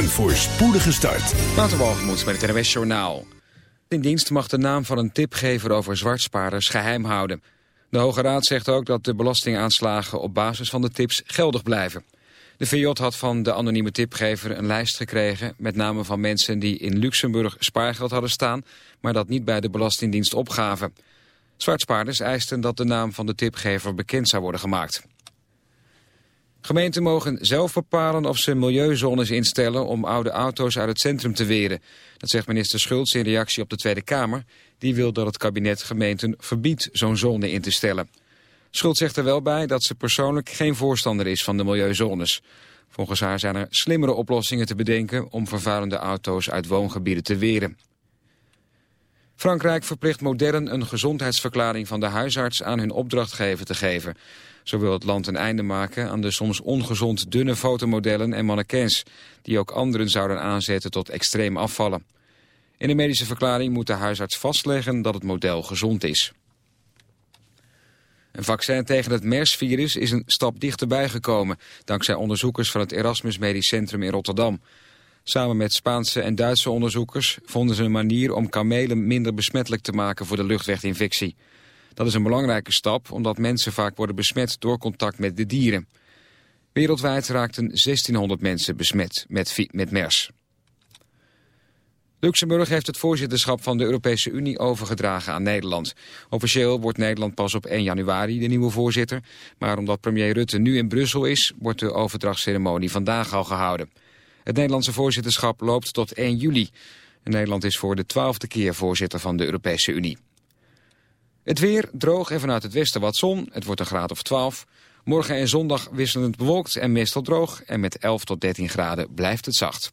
Een voorspoedige start. Waterwalgemoed met het NWS Journaal. In dienst mag de naam van een tipgever over zwartspaarders geheim houden. De Hoge Raad zegt ook dat de belastingaanslagen op basis van de tips geldig blijven. De VJ had van de anonieme tipgever een lijst gekregen... met namen van mensen die in Luxemburg spaargeld hadden staan... maar dat niet bij de Belastingdienst opgaven. Zwartspaarders eisten dat de naam van de tipgever bekend zou worden gemaakt. Gemeenten mogen zelf bepalen of ze milieuzones instellen om oude auto's uit het centrum te weren. Dat zegt minister Schultz in reactie op de Tweede Kamer. Die wil dat het kabinet gemeenten verbiedt zo'n zone in te stellen. Schultz zegt er wel bij dat ze persoonlijk geen voorstander is van de milieuzones. Volgens haar zijn er slimmere oplossingen te bedenken om vervuilende auto's uit woongebieden te weren. Frankrijk verplicht modern een gezondheidsverklaring van de huisarts aan hun opdrachtgever te geven. Zo wil het land een einde maken aan de soms ongezond dunne fotomodellen en mannequins... die ook anderen zouden aanzetten tot extreem afvallen. In de medische verklaring moet de huisarts vastleggen dat het model gezond is. Een vaccin tegen het MERS-virus is een stap dichterbij gekomen... dankzij onderzoekers van het Erasmus Medisch Centrum in Rotterdam. Samen met Spaanse en Duitse onderzoekers vonden ze een manier om kamelen minder besmettelijk te maken voor de luchtweginfectie. Dat is een belangrijke stap omdat mensen vaak worden besmet door contact met de dieren. Wereldwijd raakten 1600 mensen besmet met, met MERS. Luxemburg heeft het voorzitterschap van de Europese Unie overgedragen aan Nederland. Officieel wordt Nederland pas op 1 januari de nieuwe voorzitter. Maar omdat premier Rutte nu in Brussel is, wordt de overdrachtsceremonie vandaag al gehouden. Het Nederlandse voorzitterschap loopt tot 1 juli. Nederland is voor de twaalfde keer voorzitter van de Europese Unie. Het weer droog en vanuit het westen wat zon. Het wordt een graad of 12. Morgen en zondag wisselend bewolkt en meestal droog. En met 11 tot 13 graden blijft het zacht.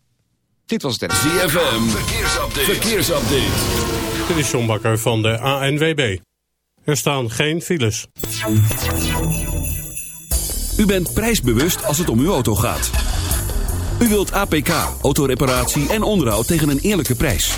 Dit was het ZFM. Verkeersupdate. Verkeersupdate. Dit is John Bakker van de ANWB. Er staan geen files. U bent prijsbewust als het om uw auto gaat. U wilt APK, autoreparatie en onderhoud tegen een eerlijke prijs.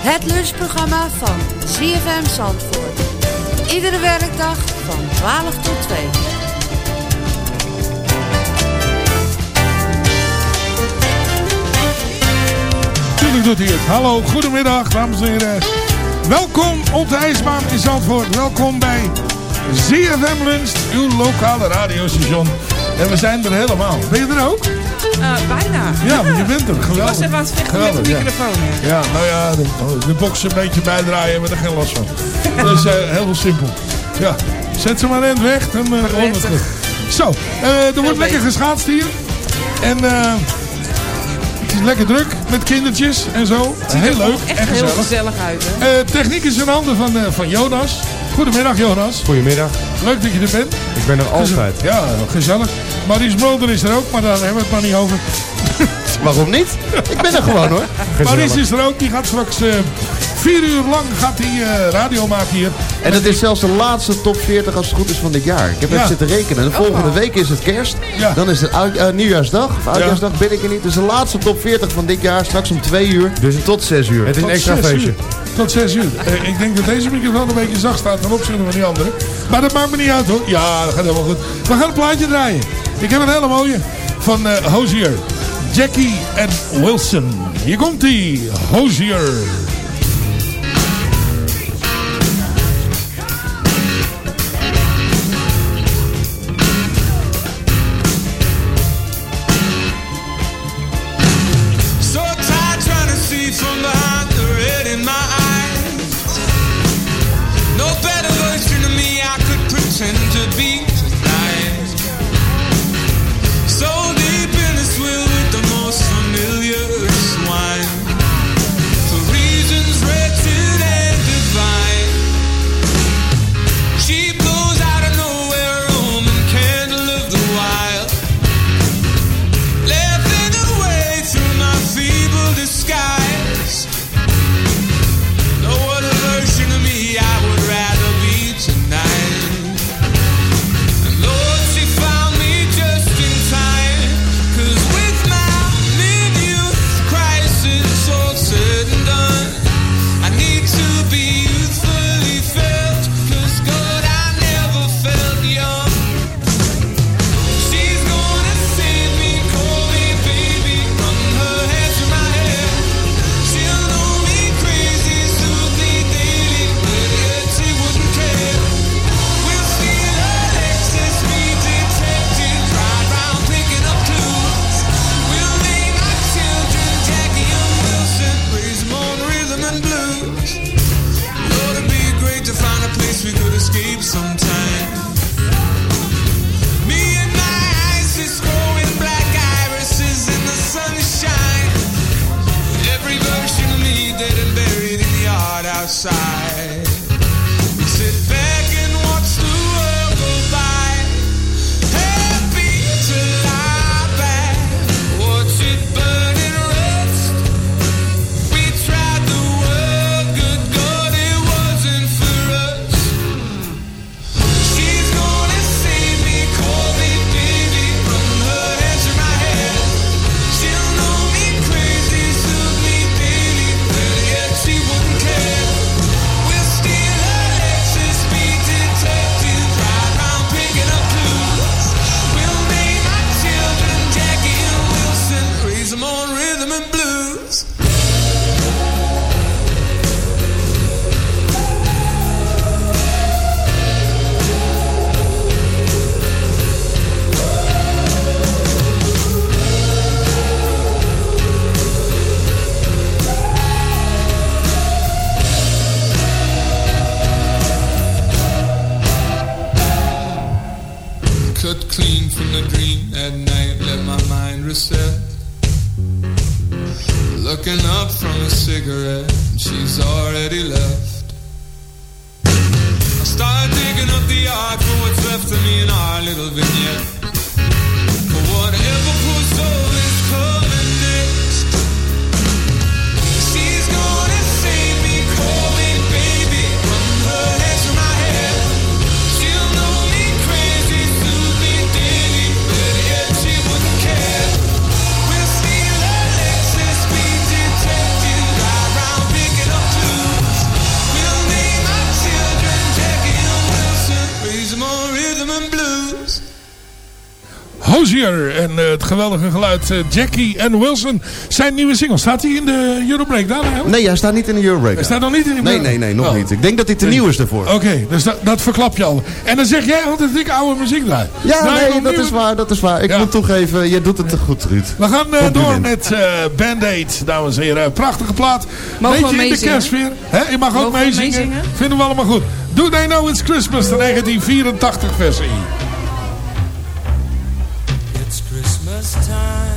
Het lunchprogramma van ZFM Zandvoort. Iedere werkdag van 12 tot 2. Tuurlijk doet hij het. Hallo, goedemiddag dames en heren. Welkom op de ijsbaan in Zandvoort. Welkom bij ZFM Lunch, uw lokale radiostation. En we zijn er helemaal. Ben je er ook? Eh, bijna. Ja, maar je bent er. Ik Geweldig. was even aan het vechten met de microfoon. Ja. Ja, nou ja, de, de box een beetje bijdraaien, hebben we er geen last van. Dat is eh, heel simpel. Ja, zet ze maar in weg, dan uh, gewoon het terug. Zo, eh, er wordt lekker geschaatst hier. En eh, het is lekker druk met kindertjes en zo. Heel leuk Echt en heel gezellig. gezellig uit, hè? Eh, techniek is in handen van, eh, van Jonas. Goedemiddag Jonas. Goedemiddag, Leuk dat je er bent. ik ben er altijd. Ja, gezellig. Maurice Mulder is er ook, maar daar hebben we het maar niet over. Waarom niet? Ik ben er gewoon hoor. Maurice is er ook. Die gaat straks eh, vier uur lang gaat hij, eh, radio maken hier. En het is zelfs de laatste top 40 als het goed is van dit jaar. Ik heb Ja. even zitten rekenen. De volgende week is het kerst. Ja. Dan is het eh, nieuwjaarsdag. Of oudjaarsdag ben ik er niet. Dus de laatste top 40 van dit jaar. Straks om 2 uur Dus- tot 6 uur. Het is een extra feestje. Tot 6 uur. Eh, ik denk dat deze microfoon een beetje zacht staat ten opzichte van die andere. Maar dat maakt me niet uit hoor. Ja, dat gaat helemaal goed. We gaan een plaatje draaien. Ik heb een hele mooie van eh Hozier. Jackie en Wilson. Hier komt ie. Hozier. En eh, het geweldige geluid eh, Jackie en Wilson. Zijn nieuwe single. Staat hij in de Euro Breakdown eigenlijk? Nee, hij staat niet in de Eurobreak. Hij staat nog niet in de Nee, nee, nee, nog Oh. niet. Ik denk dat hij te nieuw is daarvoor. Oké, dus dat, dat verklap je al. En dan zeg jij altijd dat ik oude muziek draai. Ja, nee, dat nieuwe- is waar, dat is waar. Ik Ja. moet toegeven, je doet het te goed, Ruud. We gaan eh, door met eh Band-Aid, dames en heren. Prachtige plaat. Mogen we Beetje in de meezingen? kerstsfeer. Hè, je mag ook Mogen meezingen. meezingen? Vinden we allemaal goed. Do They Know It's Christmas, de 1984 versie. Time,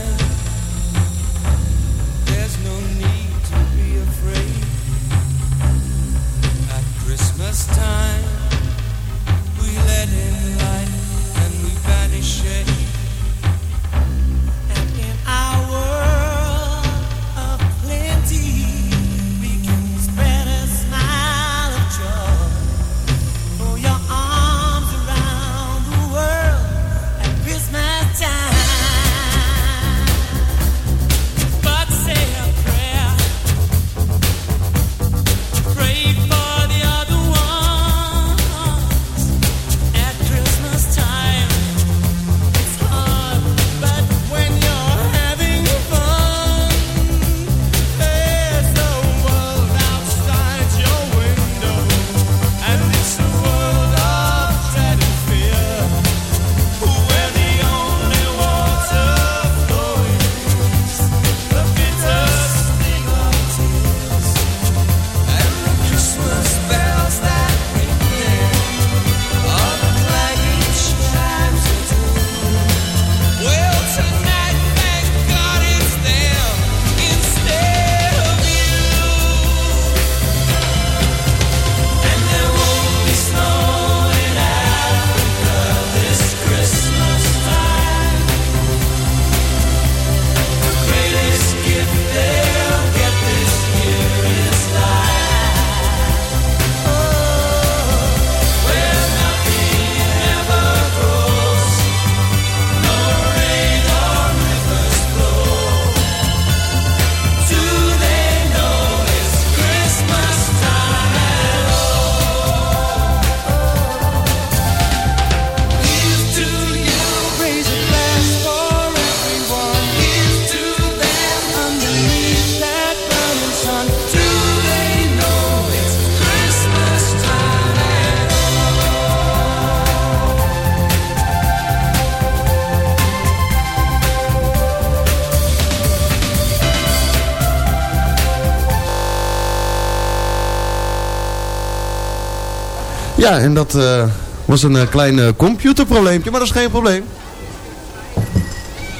Ja, en dat eh, was een eh, klein eh, computerprobleempje, maar dat is geen probleem.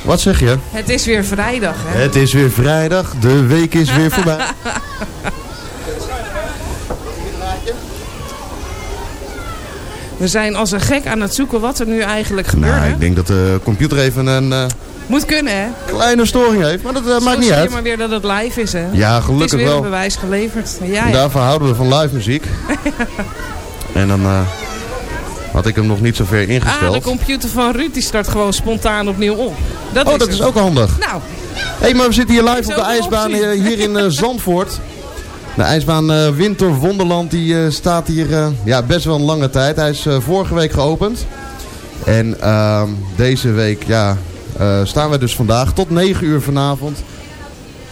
Wat zeg je? Het is weer vrijdag, hè? Het is weer vrijdag, de week is weer voorbij. We zijn als een gek aan het zoeken wat er nu eigenlijk gebeurt. nou, ik denk dat de computer even een Moet kunnen, hè? kleine storing heeft, maar dat maakt niet uit. maar weer dat het live is, hè? Ja, Het is gelukkig weer wel. een bewijs geleverd. Ja, ja. Daarvoor houden we van live muziek. en dan eh, had ik hem nog niet zo ver Ah, de ingesteld. computer van Ruud die start gewoon spontaan opnieuw op. Dat oh, is dat het. is ook handig. Nou, Hé, hey, maar we zitten hier live op de ijsbaan hier in eh, Zandvoort. De ijsbaan eh, Winter Wonderland die staat hier ja, best wel een lange tijd. Hij is vorige week geopend. En ehm, deze week ja, staan we dus vandaag tot 9 uur vanavond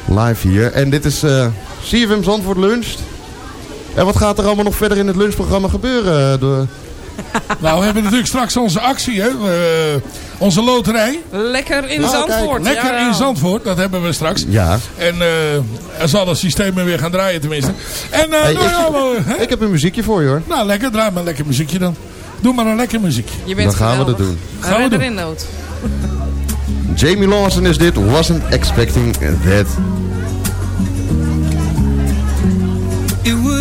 live hier. En dit is CFM Zandvoort Lunch. En wat gaat er allemaal nog verder in het lunchprogramma gebeuren? eh, door... Nou, we hebben natuurlijk straks onze actie, hè? Eh, onze loterij. lekker in Nou, Zandvoort. Lekker ja. in Zandvoort, dat hebben we straks. Ja, En eh, er zal het systeem weer gaan draaien tenminste. En eh, Hey, nou, ik- ja, maar, hè? ik heb een muziekje voor je hoor. nou lekker, draai maar een lekker muziekje dan. Doe maar een lekker muziekje. Je bent Dan gaan we dat doen. Gaan we redder doen. in nood. Jamie Lawson is dit. Wasn't expecting that.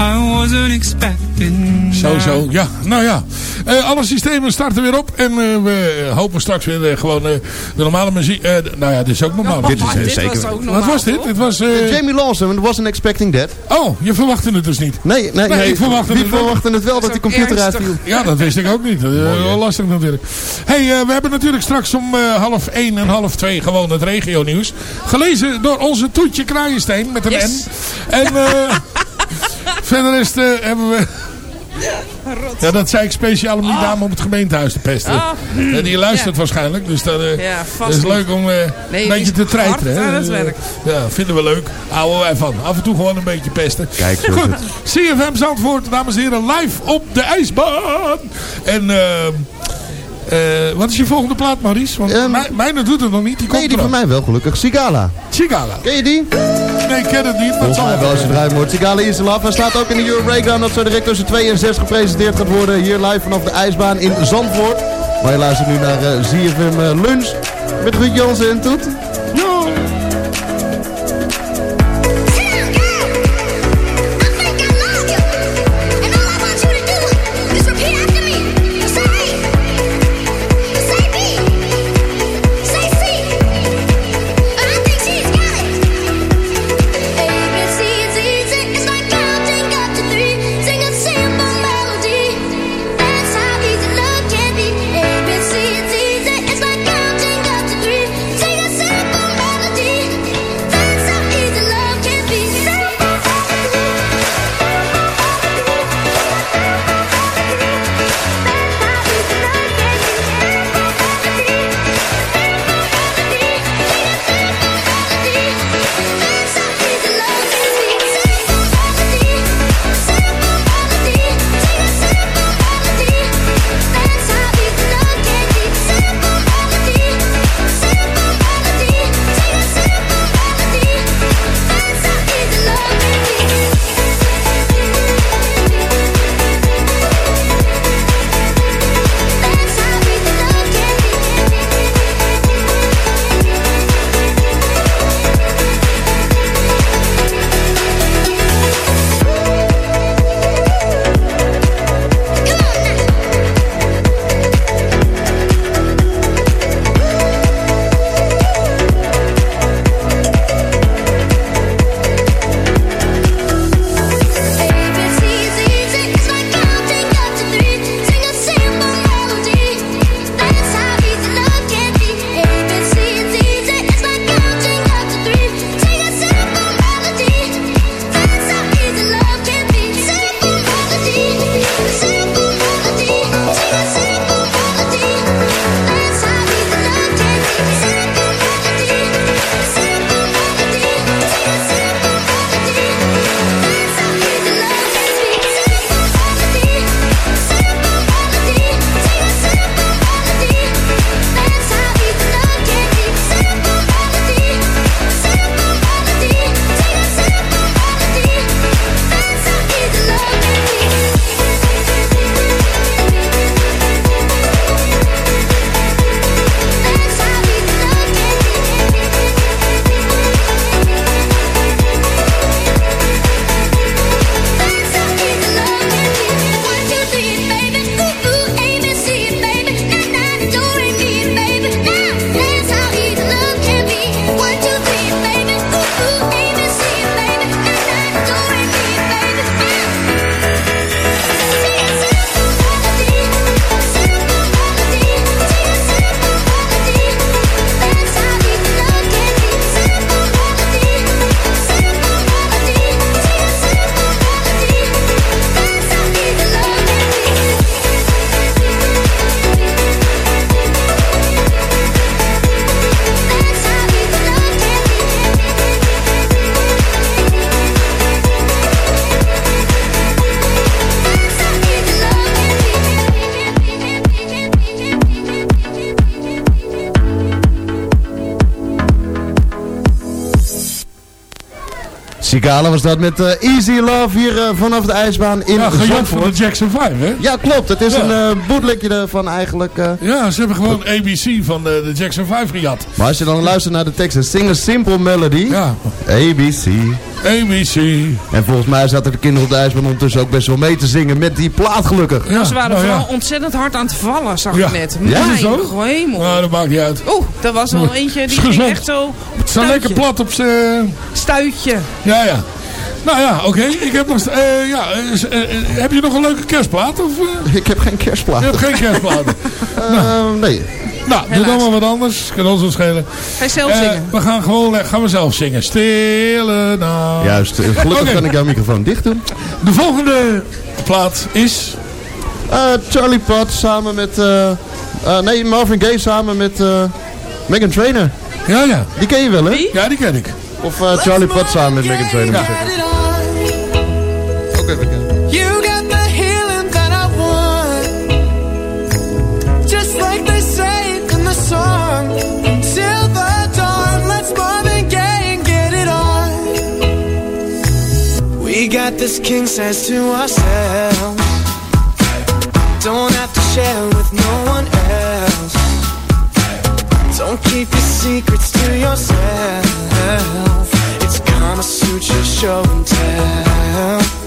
I wasn't expecting Zo, that. zo. Ja, nou ja. Eh, alle systemen starten weer op. En eh, we hopen straks weer eh, gewoon eh, de normale muziek. eh, nou ja, dit is ook normaal. Dit is, Dit zeker- was ook normaal, Wat was dit? Dit was... eh, Jamie Lawson, wasn't expecting that. Oh, je verwachtte het dus niet. Nee, nee, nee. ik verwachtte Wie het wel. verwachtte het wel dat die computer ernstig. uitviel? Ja, dat wist ik ook niet. Wel lastig natuurlijk. hey, eh, we hebben natuurlijk straks om eh, half 1 en half 2 gewoon het regionieuws. Gelezen door onze Toetje Kraaiensteen met een Yes. N. En eh verder is eh, hebben we... Ja, dat zei ik speciaal om die dame op het gemeentehuis te pesten. Ah. Eh, die luistert Ja. waarschijnlijk, dus dat, eh, Ja, vast dat is leuk om eh, Nee, een beetje te treiteren. hè. werk. Ja, vinden we leuk. Houden wij van. Af en toe gewoon een beetje pesten. Kijk, zo is Goed, het. CFM Zandvoort, dames en heren, live op de ijsbaan. En eh, wat is je volgende plaat, Maurice? Want Ehm, mijn, mijne doet het nog niet, die komt Nee, die van mij wel gelukkig. Sigala. Sigala. Ken je die? Nee, ik ken het niet, Volgens mij wel als je eruit moet. Sigala is er af. Hij staat ook in de Euro Breakdown dat zo direct tussen 2 en 6 gepresenteerd gaat worden. Hier live vanaf de ijsbaan in Zandvoort. Maar je luistert nu naar eh, ZFM eh, Lunch met Ruud Jansen en Toet. It's Sigala was dat met eh, Easy Love hier eh, vanaf de ijsbaan in Ja, gejat van Zandvoort. de Jackson 5, hè? Ja, klopt. Het is Ja. een uh, bootlegje ervan eigenlijk. eh. Ja, ze hebben gewoon ABC van de, de Jackson 5 gejat. Maar als je dan luistert naar de teksten, sing a simple melody. Ja, ABC. ABC. En volgens mij zaten de kinderen op de ijsbaan ondertussen ook best wel mee te zingen met die plaat gelukkig. Ja, Ze waren nou vooral ja. ontzettend hard aan het vallen, zag Ja. ik net. Ja, Mijn zo? hemel. Nou, dat maakt niet uit. Oeh, dat was wel eentje die ging echt zo op het lekker plat op zijn... Stuitje. Ja, ja. Nou ja, oké. Ik heb nog... eh, ja, eh, eh, heb je nog een leuke kerstplaat? Of, eh? Ik heb geen kerstplaat. Je hebt geen kerstplaat. Eh, nee. nou, doe dan maar wat anders. Kan ons wel schelen. Ga je zelf zingen? we gaan gewoon gaan we zelf zingen. Stille nacht. Juist. Gelukkig kan ik jouw microfoon dicht doen. De volgende plaat is... Eh, Charlie Puth samen met... eh, eh, nee, Marvin Gaye samen met uh, Megan Trainor. Ja, ja. Die ken je wel, hè? Wie? Ja, die ken ik. Of eh, Charlie Puth samen met Megan Trainor. moet ik zeggen. Ook even kijken. You got the healing that I want. Just like they say in the song. Till the dawn, let's Marvin Gaye and get it on. We got this king size to ourselves. Don't have to share with no keep your secrets to yourself. It's gonna suit your show and tell.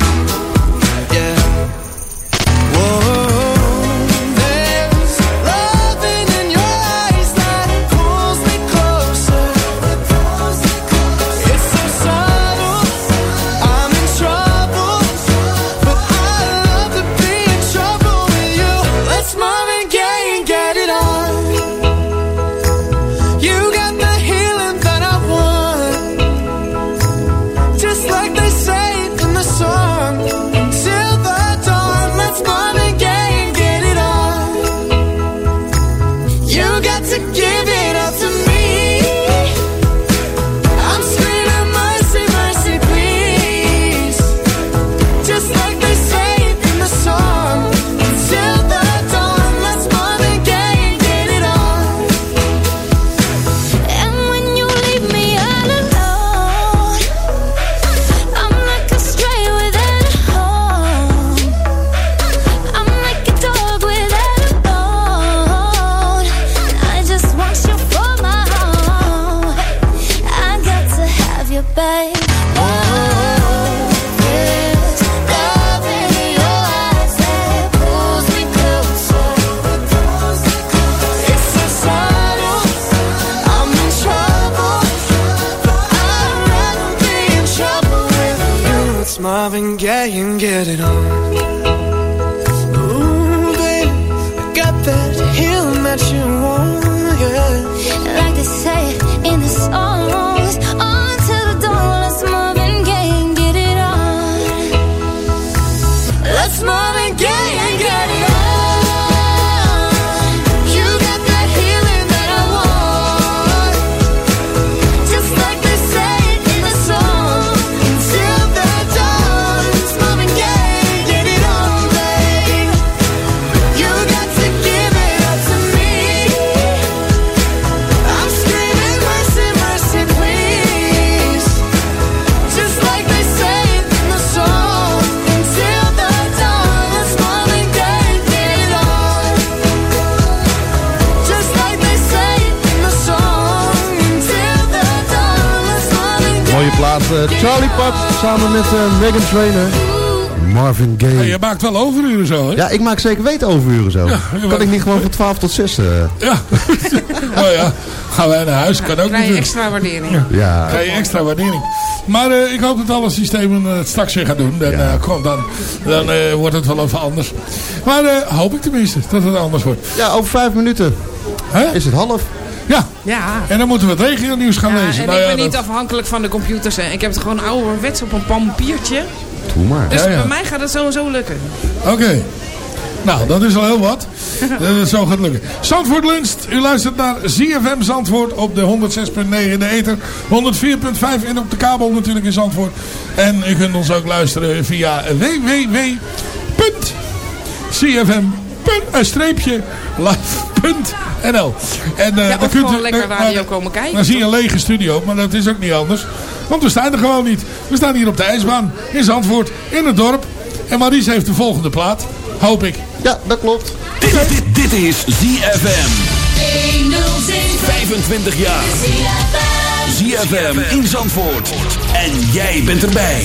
It on. Charlie Puth samen met eh, Megan Trainor. Marvin Ja, Gaye. je maakt wel overuren zo, hè? Ja, ik maak zeker weten overuren zo. kan ik niet gewoon van 12 tot 6? eh? Ja. nou ja, gaan wij naar huis. Kan ook Krijg je extra waardering. ja. Krijg je extra waardering. Maar eh, ik hoop dat alle systemen het straks weer gaan doen. Dan, Ja. kom, dan, dan eh, wordt het wel even anders. Maar eh, hoop ik tenminste dat het anders wordt. ja, over 5 minuten Hè? is het half. Ja, Ja. en dan moeten we het regionieuws gaan Ja, lezen. en Nou ik ja, ben niet dat- afhankelijk van de computers. hè. Ik heb het gewoon ouderwets op een pampiertje. Doe maar. Dus Ja, ja. bij mij gaat het sowieso lukken. Oké. Nou, dat is al heel wat. Dat zo gaat lukken. Zandvoort luncht. U luistert naar ZFM Zandvoort op de 106.9 in de ether. 104.5 en op de kabel natuurlijk in Zandvoort. En u kunt ons ook luisteren via punt, een streepje live.nl. En, eh, Ja, dan kunt u- lekker radio komen kijken, Dan zie je een lege studio, maar dat is ook niet anders. Want we staan er gewoon niet. We staan hier op de ijsbaan in Zandvoort, in het dorp. En Maries heeft de volgende plaat, hoop ik. Ja, dat klopt. Dit, dit, dit is ZFM. 25 jaar. ZFM in Zandvoort. En jij bent erbij.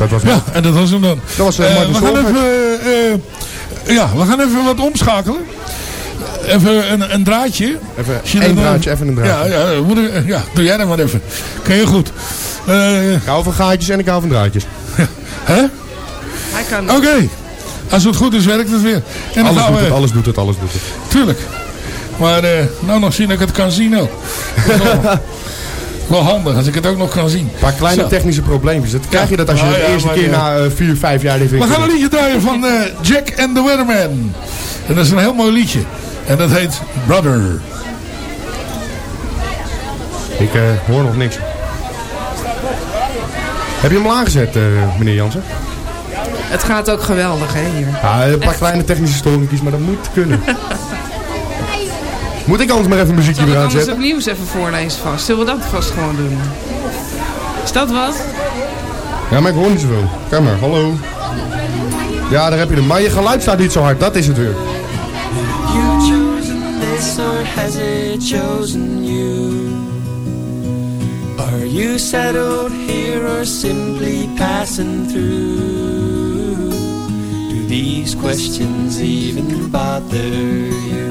Dat was Ja, en dat was hem dan. Dat was, eh, Eh, Martin we gaan even, eh, ja, we gaan even wat omschakelen. Even een, een draadje. Even eh, draadje, even een draadje. Ja, ja, ja, doe jij dat maar even. Kun je goed. Eh, Ik hou van gaatjes en ik hou van draadjes. hè? Hij kan Oké. Als het goed is, werkt het weer. En dan Alles doet we... het, alles doet het, alles doet het. Tuurlijk. Maar eh, nou nog zien dat ik het kan zien ook. Wel- handig als ik het ook nog kan zien. Een paar kleine Zo. technische probleempjes. Dat krijg je dat als je het ja, eerste keer ja. na eh, vier, vijf jaar dit We gaan een liedje draaien van eh, Jack and the Weatherman. En dat is een heel mooi liedje. En dat heet Brother. Ik eh, hoor nog niks. Heb je hem al aangezet, eh, meneer Jansen? Het gaat ook geweldig, hè, hier. Ja, een paar kleine technische storingjes, maar dat moet kunnen. moet ik anders maar even een muziekje Zal ik weer anders aanzetten? het nieuws even voorlezen vast? Zullen we dat vast gewoon doen? Is dat wat? Ja, maar ik hoor niet zoveel. Kijk maar, hallo. Ja, daar heb je hem. Maar je geluid staat niet zo hard, dat is het weer. You chosen this or has it chosen you? Are you settled here or simply passing through? Do these questions even bother you?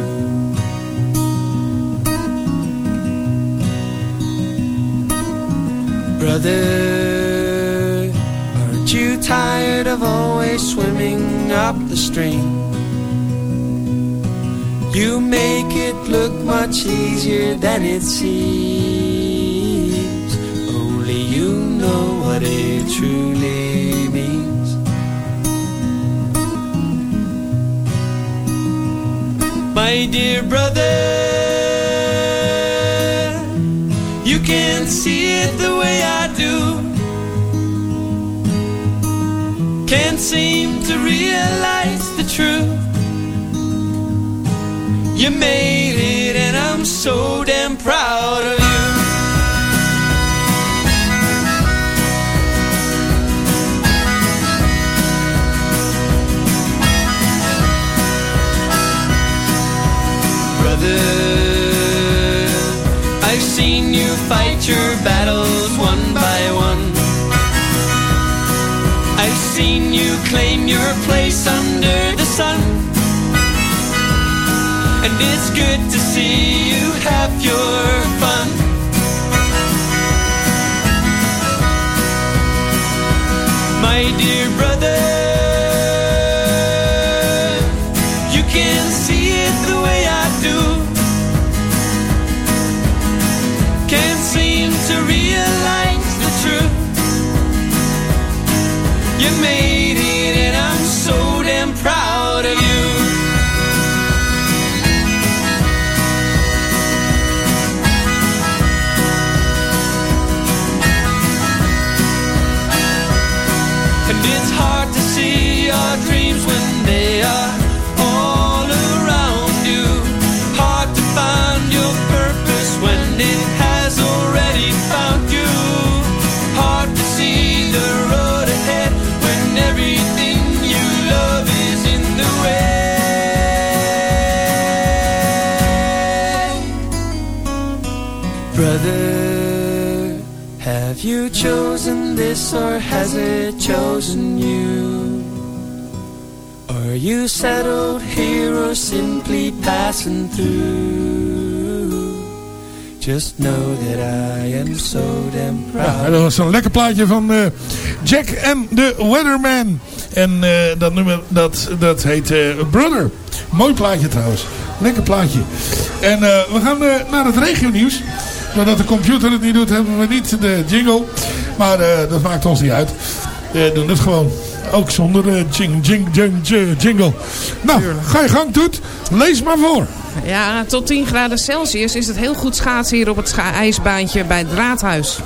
Brother, aren't you tired of always swimming up the stream? You make it look much easier than it seems. Only you know what it truly means. My dear brother, can see it the way I do. Can't seem to realize the truth. You made it, and I'm so damn proud of your battles one by one. I've seen you claim your place under the sun. And it's good to see you have your fun. My dear brother, have you chosen this or has it chosen you? Are you settled here or simply passing through? Just know that I am so damn Ja, proud. dat was een lekker plaatje van eh, Jack en the Weatherman. En eh, dat nummer, dat, dat heet eh, Brother. Mooi plaatje trouwens. Lekker plaatje. En we gaan naar het regionieuws. Doordat de computer het niet doet, hebben we niet de jingle. Maar eh, dat maakt ons niet uit. We doen het gewoon. Ook zonder eh, jing, jing, jing, jing- jingle. Nou, ga je gang, Toet. Lees maar voor. Ja, tot 10 graden Celsius is het heel goed schaatsen hier op het ijsbaantje bij het Raadhuis.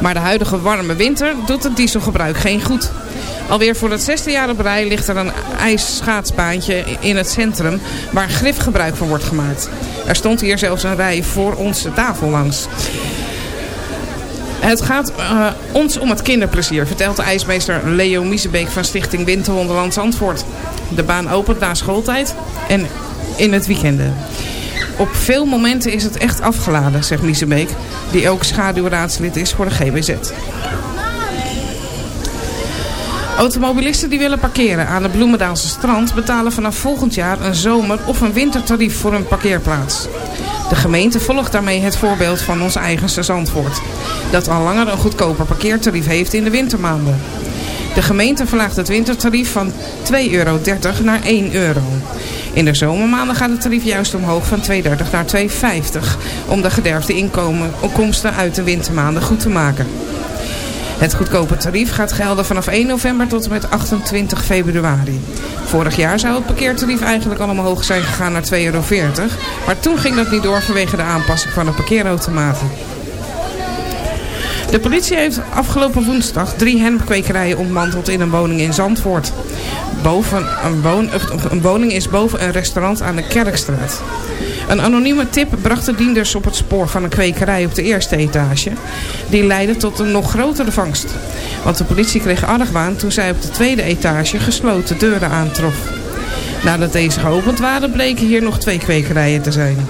Maar de huidige warme winter doet het dieselgebruik geen goed. Alweer voor het zesde jaar op rij ligt er een ijsschaatsbaantje in het centrum waar grifgebruik van wordt gemaakt. Er stond hier zelfs een rij voor onze tafel langs. Het gaat eh, ons om het kinderplezier, vertelt de ijsmeester Leo Miesebeek van Stichting Winterwonderland Zandvoort. De baan opent na schooltijd en in het weekenden. Op veel momenten is het echt afgeladen, zegt Miesebeek, die ook schaduwraadslid is voor de GBZ. Automobilisten die willen parkeren aan het Bloemendaalse strand betalen vanaf volgend jaar een zomer- of een wintertarief voor een parkeerplaats. De gemeente volgt daarmee het voorbeeld van ons eigen Zandvoort. Dat al langer een goedkoper parkeertarief heeft in de wintermaanden. De gemeente verlaagt het wintertarief van 2,30 euro naar 1 euro. In de zomermaanden gaat het tarief juist omhoog van 2,30 naar 2,50 om de gederfde inkomsten uit de wintermaanden goed te maken. Het goedkope tarief gaat gelden vanaf 1 november tot en met 28 februari. Vorig jaar zou het parkeertarief eigenlijk al omhoog zijn gegaan naar 2,40 euro. Maar toen ging dat niet door vanwege de aanpassing van de parkeerautomaten. De politie heeft afgelopen woensdag drie hennepkwekerijen ontmanteld in een woning in Zandvoort. Boven een, woon, een woning is boven een restaurant aan de Kerkstraat. Een anonieme tip bracht de dienders op het spoor van een kwekerij op de eerste etage. Die leidde tot een nog grotere vangst. Want de politie kreeg argwaan toen zij op de tweede etage gesloten deuren aantrof. Nadat deze geopend waren bleken hier nog twee kwekerijen te zijn.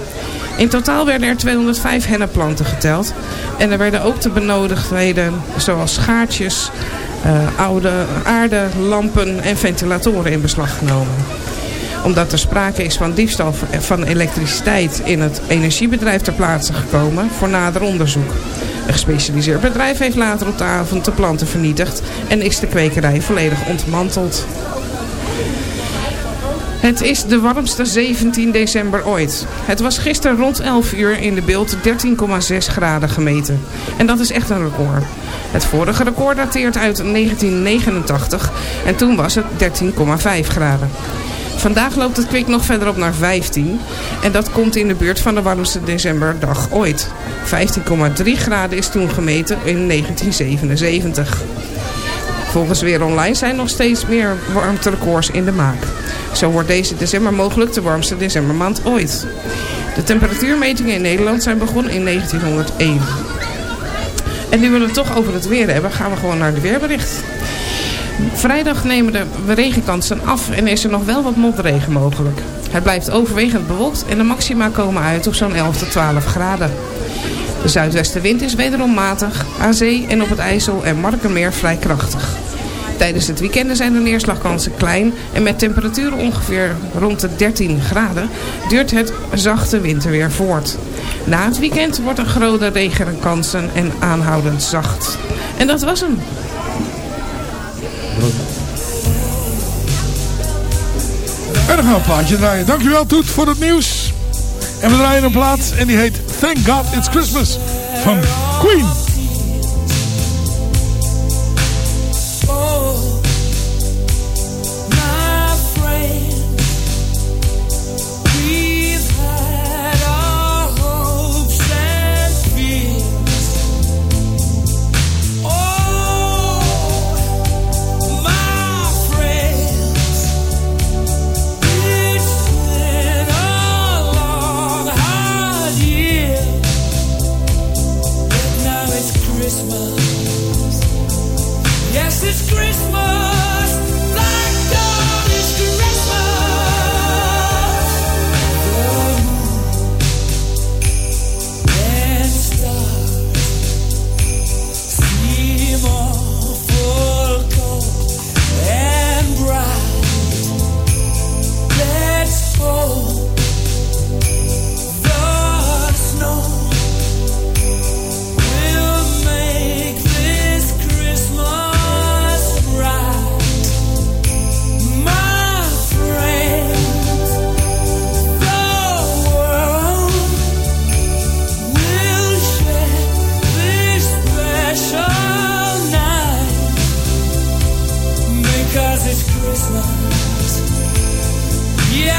In totaal werden er 205 hennepplanten geteld. En er werden ook de benodigdheden zoals schaartjes, oude aarde, lampen en ventilatoren in beslag genomen omdat er sprake is van diefstal van elektriciteit in het energiebedrijf ter plaatse gekomen voor nader onderzoek. Een gespecialiseerd bedrijf heeft later op de avond de planten vernietigd en is de kwekerij volledig ontmanteld. Het is de warmste 17 december ooit. Het was gisteren rond 11 uur in de beeld 13,6 graden gemeten. En dat is echt een record. Het vorige record dateert uit 1989 en toen was het 13,5 graden. Vandaag loopt het kwik nog verder op naar 15 en dat komt in de buurt van de warmste decemberdag ooit. 15,3 graden is toen gemeten in 1977. Volgens Weer Online zijn nog steeds meer warmterecords in de maak. Zo wordt deze december mogelijk de warmste decembermaand ooit. De temperatuurmetingen in Nederland zijn begonnen in 1901. En nu we het toch over het weer hebben, gaan we gewoon naar de weerbericht. Vrijdag nemen de regenkansen af en is er nog wel wat motregen mogelijk. Het blijft overwegend bewolkt en de maxima komen uit op zo'n 11 tot 12 graden. De zuidwestenwind is wederom matig, aan zee en op het IJssel en Markenmeer vrij krachtig. Tijdens het weekend zijn de neerslagkansen klein en met temperaturen ongeveer rond de 13 graden duurt het zachte winterweer voort. Na het weekend wordt er grote regenkansen en aanhoudend zacht. En dat was hem. En dan gaan we een plaatje draaien. Dankjewel Toet voor het nieuws. En we draaien een plaat en die heet Thank God It's Christmas van Queen.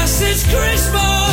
Yes, it's Christmas.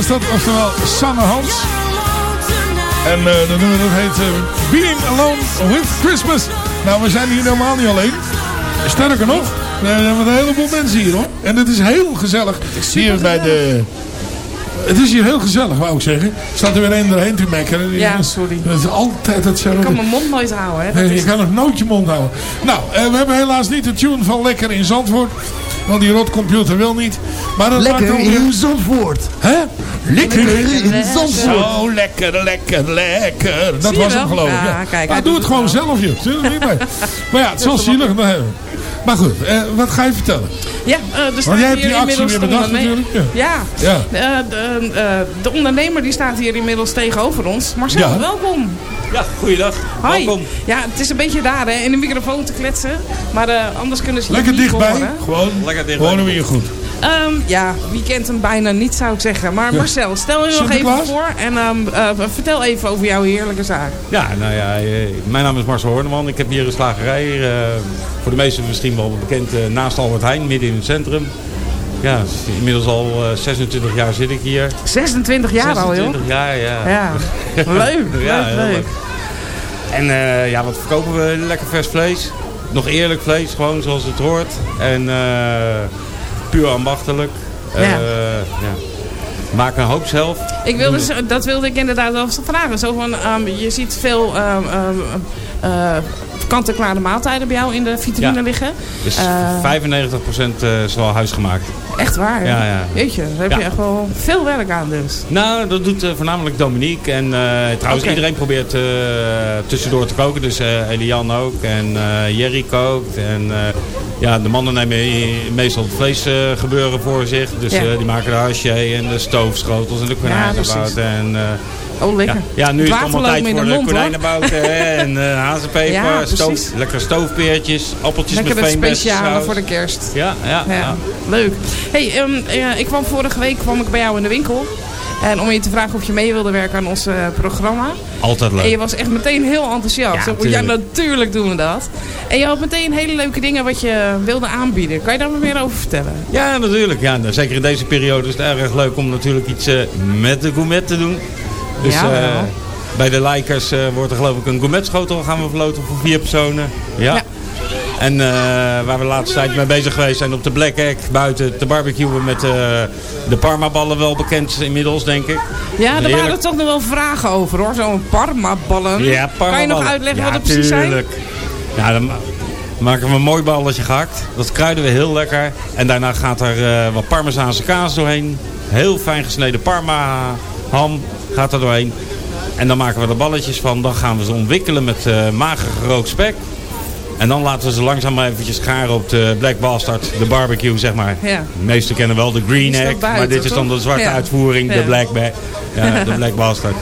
Was dat, oftewel Sanne Hans. En eh dat nummer dat heet eh, Being Alone with Christmas. Nou, we zijn hier helemaal niet alleen. Sterker nog, we hebben een heleboel mensen hier hoor. En het is heel gezellig hier bij de... Het is hier heel gezellig, wou ik zeggen. Staat er weer een erheen te mekkeren. Ja, sorry. Het is altijd hetzelfde. Ik kan mijn mond nooit houden, hè. Dat Nee, is je kan nog nooit je mond houden. Nou, eh, we hebben helaas niet de tune van Lekker in Zandvoort. Want die rotcomputer wil niet. Maar dat Lekker maakt in weer- Zandvoort. Hè? Lekker in Zandvoort. Zo lekker, lekker, lekker. Dat was hem geloof ik. Ja, Ja, kijk, Maar hij doe doet het gewoon zelf, joh. Zit er niet bij. Maar ja, het is wel zielig. Maar, maar goed, eh, wat ga je vertellen? Ja, staat Want jij hebt hier die actie weer bedacht natuurlijk. Ja, Ja. Eh, de, eh, de ondernemer die staat hier inmiddels tegenover ons. Marcel, Ja. welkom. Ja, goeiedag. Hoi. Welkom. Ja, het is een beetje daar hè, in de microfoon te kletsen. Maar eh, anders kunnen ze je Lekker niet dichtbij. horen. Gewoon, Lekker dichtbij. gewoon weer goed. Ehm, ja, wie kent hem bijna niet zou ik zeggen. Maar Marcel, stel je nog even voor en ehm, eh, vertel even over jouw heerlijke zaak. Ja, nou ja, eh, mijn naam is Marcel Horneman. Ik heb hier een slagerij. eh, voor de meesten misschien wel bekend eh, naast Albert Heijn, midden in het centrum. Ja, inmiddels al eh, 26 jaar zit ik hier. 26 jaar al, joh. 26 jaar, ja. Ja, leuk, Ja, leuk, heel leuk. En eh, ja, wat verkopen we? Lekker vers vlees. Nog eerlijk vlees, gewoon zoals het hoort. En eh, puur ambachtelijk. Eh, Ja. ja. Maak een hoop zelf. Ik wilde, dat wilde ik inderdaad wel vragen. Zo van, ehm, je ziet veel eh, kant-en-klare maaltijden bij jou in de vitrine Ja. liggen. Dus Eh, 95% eh, is wel huisgemaakt. Echt waar, Ja, ja. Jeetje, daar heb Ja. je echt wel veel werk aan dus. Nou, dat doet voornamelijk Dominique. En trouwens, iedereen probeert tussendoor te koken. Dus Elian ook. En Jerry kookt. En ja, de mannen nemen meestal het vleesgebeuren gebeuren voor zich. Dus Ja. eh, die maken de haché en de stoofschotels en de konijnenbouten. precies. en, eh, Oh, lekker. ja, ja, nu is het allemaal tijd voor de de hè, en eh hazenpeper. Stoof, lekker stoofpeertjes, appeltjes Lekker met het veenbessensaus. speciale voor de kerst. Ja, ja, leuk. Hey, ehm, eh, ik kwam vorige week kwam ik bij jou in de winkel. En om je te vragen of je mee wilde werken aan ons eh, programma. Altijd leuk. En je was echt meteen heel enthousiast. Ja, ja, tuurlijk. natuurlijk doen we dat. En je had meteen hele leuke dingen wat je wilde aanbieden. Kan je daar wat meer over vertellen? Ja, natuurlijk. Ja, nou, zeker in deze periode is het erg leuk om natuurlijk iets eh, met de gourmet te doen. Dus Ja, eh, bij de Likers wordt er geloof ik een gourmetschotel gaan we verloten voor vier personen. Ja. Ja. En eh, waar we de laatste tijd mee bezig geweest zijn op de Black Egg buiten te barbecuen met eh, de Parma-ballen wel bekend inmiddels denk ik. Ja, daar waren toch nog wel vragen over hoor. Zo'n parmaballen. Ja, Kan je nog parmaballen. uitleggen ja, wat het precies zijn? tuurlijk. Ja, dan ma- maken we een mooi balletje gehakt. Dat kruiden we heel lekker. En daarna gaat er eh, wat parmezaanse kaas doorheen. Heel fijn gesneden parma ham gaat er doorheen. En dan maken we er balletjes van. Dan gaan we ze omwikkelen met mager gerookt spek. En dan laten we ze langzaam maar eventjes garen op de Black Bastard, de barbecue zeg maar. Ja. De meesten kennen wel de Green Egg, buiten, maar dit is dan de zwarte uitvoering, de. Black, Ba- ja, de Black Bastard.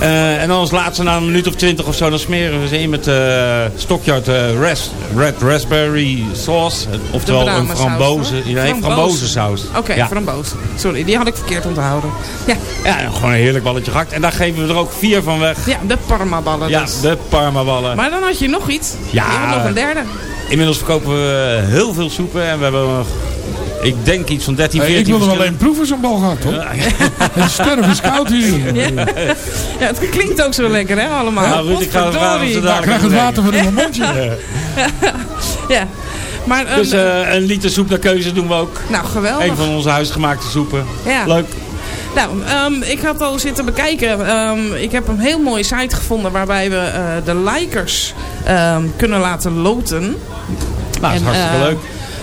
Eh, en dan als laatste na een minuut of twintig of zo, dan smeren we ze in met eh Stockyard eh, ras- Red Raspberry Sauce. Oftewel een toch? nee, Frambozen. frambozensaus. Oké, ja. framboos. Sorry, die had ik verkeerd onthouden. Ja, ja, gewoon een heerlijk balletje gehakt. En daar geven we er ook vier van weg. ja de parmaballen Ja, dus. de Parma-ballen. Maar dan had je nog iets. Ja. Je had nog een derde. Inmiddels verkopen we heel veel soepen. En we hebben ik denk iets van 13, Hey, 14 ik wilde alleen proeven zo'n bal gehad, hoor. Het sterven is koud hier. Ja. ja, het klinkt ook zo lekker, hè, allemaal. Nou, Ruud, ik ga dadelijk ik krijg het water van in mijn mondje. Ja. Maar, ehm, Dus eh, een liter soep naar keuze doen we ook. nou, geweldig. Een van onze huisgemaakte soepen. Ja. Leuk. Nou, ehm, ik had al zitten bekijken. Ehm, ik heb een heel mooie site gevonden waarbij we eh, de likers ehm, kunnen laten loten. Nou, dat is En, hartstikke eh, leuk.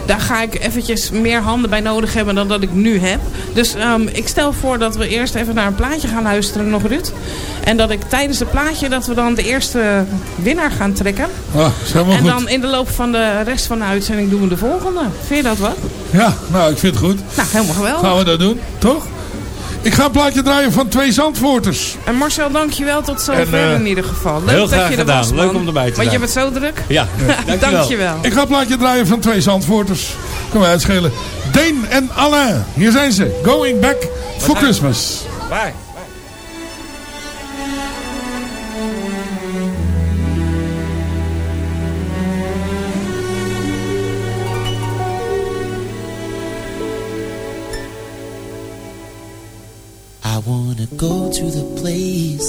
Daar ga ik eventjes meer handen bij nodig hebben dan dat ik nu heb. Dus ehm, ik stel voor dat we eerst even naar een plaatje gaan luisteren nog, Ruud. En dat ik tijdens het plaatje dat we dan de eerste winnaar gaan trekken. Ah, en goed. dan in de loop van de rest van de uitzending doen we de volgende. Vind je dat wat? Ja, nou, ik vind het goed. Nou, helemaal geweldig. Gaan we dat doen, toch? Ik ga een plaatje draaien van twee Zandvoorters. En Marcel, dankjewel tot zover En, eh, in ieder geval. Leuk heel dat graag je er gedaan. was, Leuk om erbij te Want je zijn. bent zo druk. Ja, dankjewel. Dankjewel. Ik ga een plaatje draaien van twee Zandvoorters. Kom maar uitschelen. Deen en Alain. Hier zijn ze. Going back for Christmas. Bye.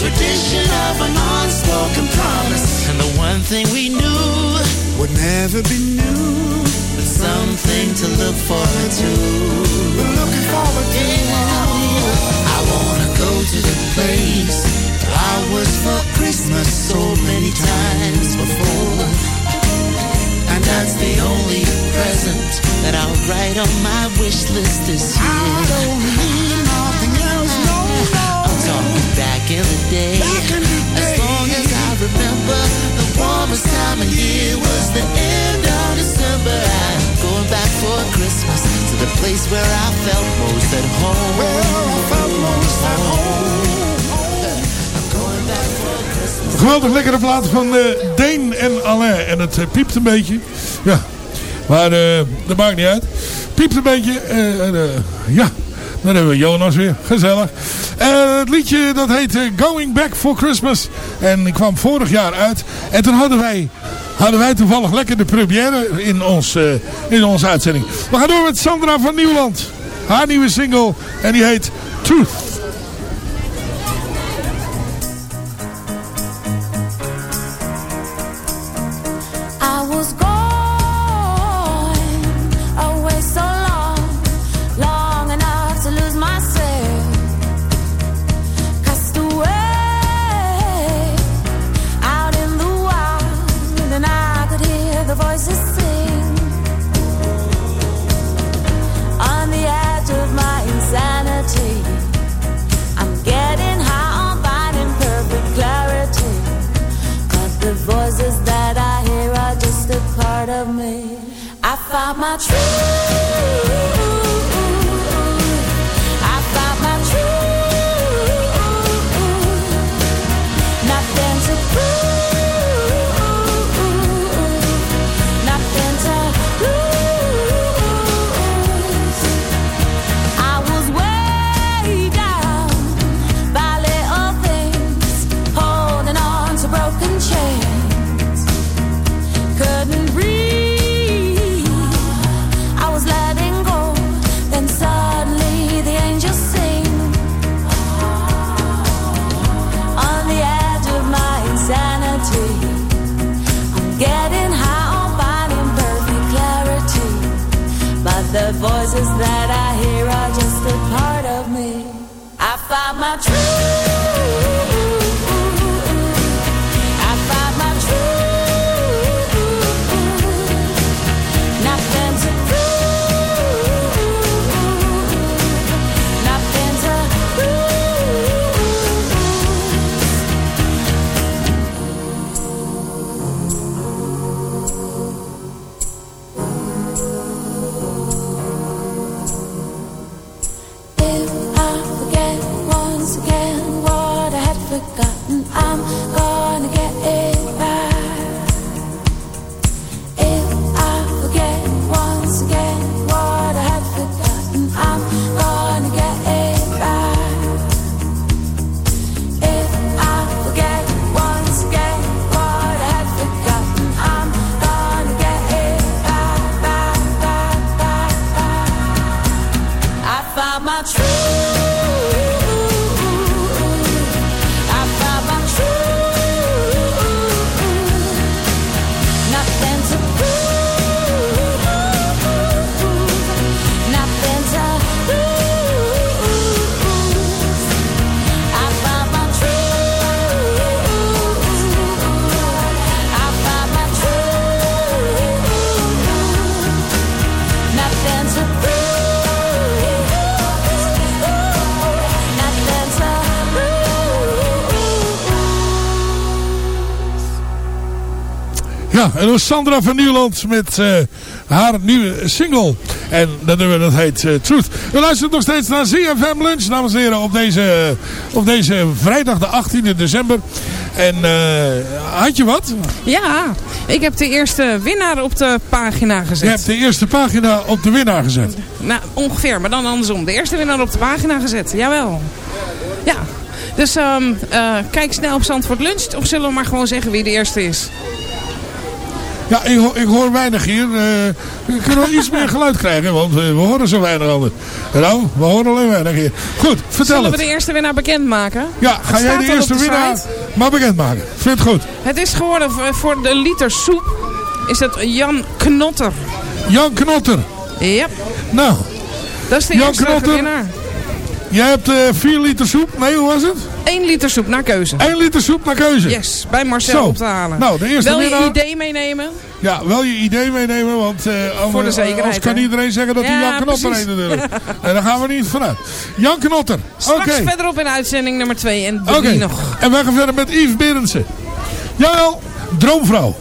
tradition of an unspoken promise. And the one thing we knew would never be new. but something to look forward to. We're looking forward to I wanna go to the place I was for Christmas so many times before. And that's the only present that I'll write on my wish list this year. I don't need in the day. Back in the As long as I remember, the warmest time of year was the end of December. I'm going back for Christmas to the place where I felt most at home. Well, I felt most at home. I'm going back for Christmas. Geweldig lekkere plaat van eh Deen en Alain. En het eh, piept een beetje. Ja. Maar eh, dat maakt niet uit. Piept een beetje. eh, en, eh, ja. Dan hebben we Jonas weer. Gezellig. Eh, het liedje dat heet eh, Going Back for Christmas. En die kwam vorig jaar uit. En toen hadden wij hadden wij toevallig lekker de première in, ons, eh, in onze uitzending. We gaan door met Sandra van Nieuwland. Haar nieuwe single en die heet Truth. The voices that I hear are just a part of me. I found my truth. Sandra van Nieuwland met eh, haar nieuwe single. En dat nummer dat heet eh, Truth. We luisteren nog steeds naar ZFM Lunch, dames en heren, op deze, op deze vrijdag de 18e december. En eh, had je wat? Ja, ik heb de eerste winnaar op de pagina gezet. Je hebt de eerste pagina op de winnaar gezet. Nou, ongeveer, maar dan andersom. De eerste winnaar op de pagina gezet, jawel. Ja, dus ehm, eh, kijk snel op Zandvoort Lunch. Of zullen we maar gewoon zeggen wie de eerste is? Ja, ik, ik hoor weinig hier. Eh, we kunnen wel iets meer geluid krijgen, want eh, we horen zo weinig anders. Nou, we horen alleen weinig hier. Goed, vertel Zullen we het. de eerste winnaar bekendmaken? Ja, Het ga jij de eerste winnaar site. maar bekendmaken. Vind het goed. Het is geworden voor- de liter soep. Is het Jan Knotter. Jan Knotter. Ja. Nou, Dat is de Jan eerste Knotter. winnaar. Jij hebt eh 4 liter soep. Nee, hoe was het? 1 liter soep naar keuze. 1 liter soep naar keuze. Yes, bij Marcel Zo. op te halen. Nou, de eerste Wel je idee meenemen. Ja, wel je idee meenemen, want eh anders, Voor de zekerheid, anders kan hè? iedereen zeggen dat hij Ja, Jan Knotter precies. natuurlijk. en daar gaan we niet vanuit. Jan Knotter. Oké. Straks verderop in uitzending nummer 2 en 3 Oké. nog. En wij gaan verder met Yves Berendsen. Jawel, Droomvrouw.